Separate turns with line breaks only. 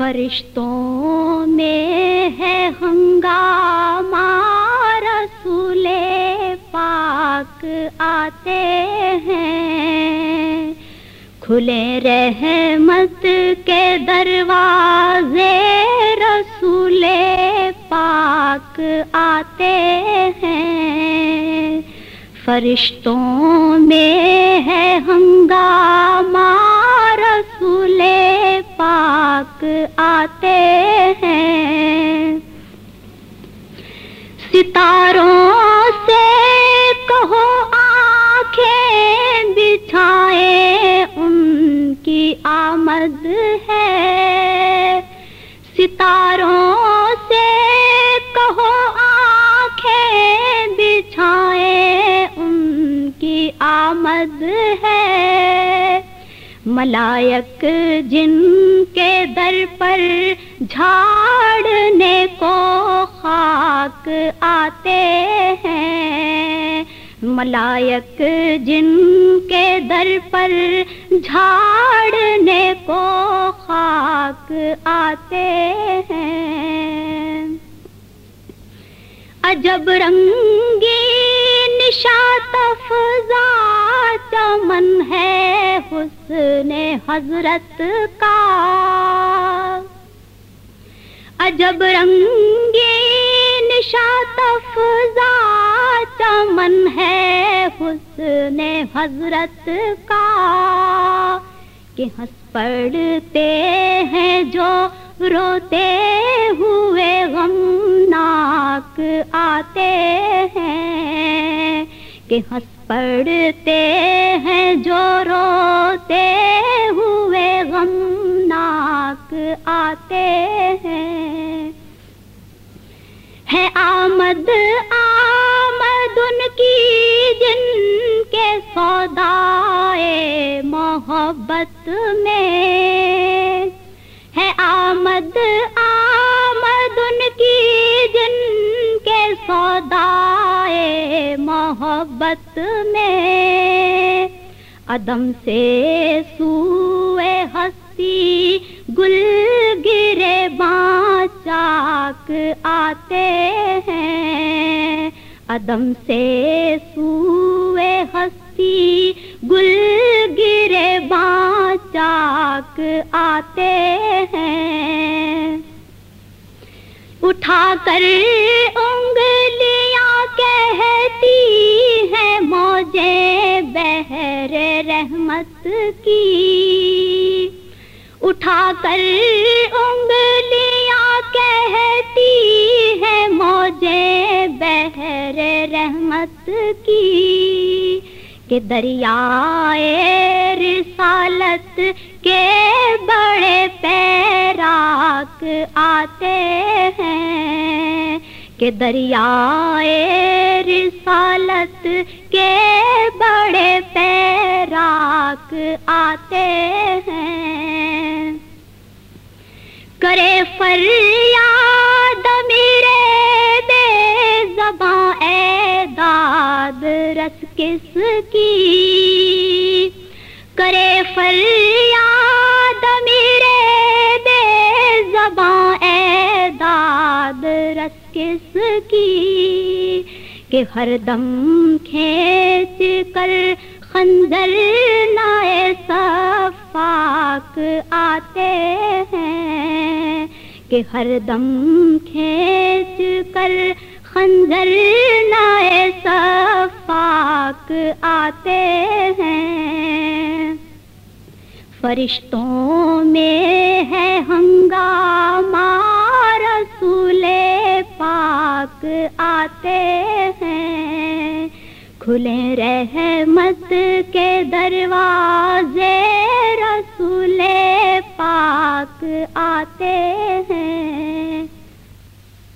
فرشتوں میں ہے ہنگامہ، رسول پاک آتے ہیں۔ کھلے رحمت کے دروازے رسول پاک آتے ہیں۔ فرشتوں میں ہے ہنگامہ پاک آتے ہیں۔ ستاروں سے کہو آنکھیں بچھائے ان کی آمد ہے۔ ستاروں سے کہو آنکھیں بچھائے ان کی آمد ہے۔ ملائک جن کے در پر جھاڑنے کو خاک آتے ہیں۔ ملائک جن کے در پر جھاڑنے کو خاک آتے ہیں۔ عجب رنگی نشات افزا چمن ہے حسن حضرت کا عجب رنگی نشات افزا چمن ہے حسن حضرت کا کہ ہنس پڑتے ہیں جو روتے ہوئے غم ناک آتے ہیں کہ ہنس پڑتے ہیں جو روتے ہوئے غم ناک آتے ہیں۔ ہے آمد آمد ان کی جن کے سودائے محبت میں۔ ہے آمد آمد ان کی جن کے سودائے محبت میں۔ عدم سے سوئے ہستی گل گرے چاک آتے ہیں۔ عدم سے سوئے ہستی گل گرے چاک آتے ہیں۔ اٹھا کر رحمت کی۔ اٹھا کر انگلیاں کہتی ہیں موجے بہر رحمت کی۔ کہ دریائے رسالت کے بڑے پیراک آتے ہیں۔ کہ دریائے رسالت کے بڑے پیراک آتے ہیں۔ کرے فریاد میرے بے زباں، اے داد، رس کس کی؟ کرے فریاد میرے بے زباں، اے داد، رس کس کی؟ کہ ہر دم کھینچ کر خنجر نائے صفاک آتے ہیں کہ ہر دم کھینچ کر خنجر نائے صفاک آتے ہیں۔ فرشتوں میں ہے ہنگامہ رسول پاک آتے ہیں۔ کھلے رحمت کے دروازے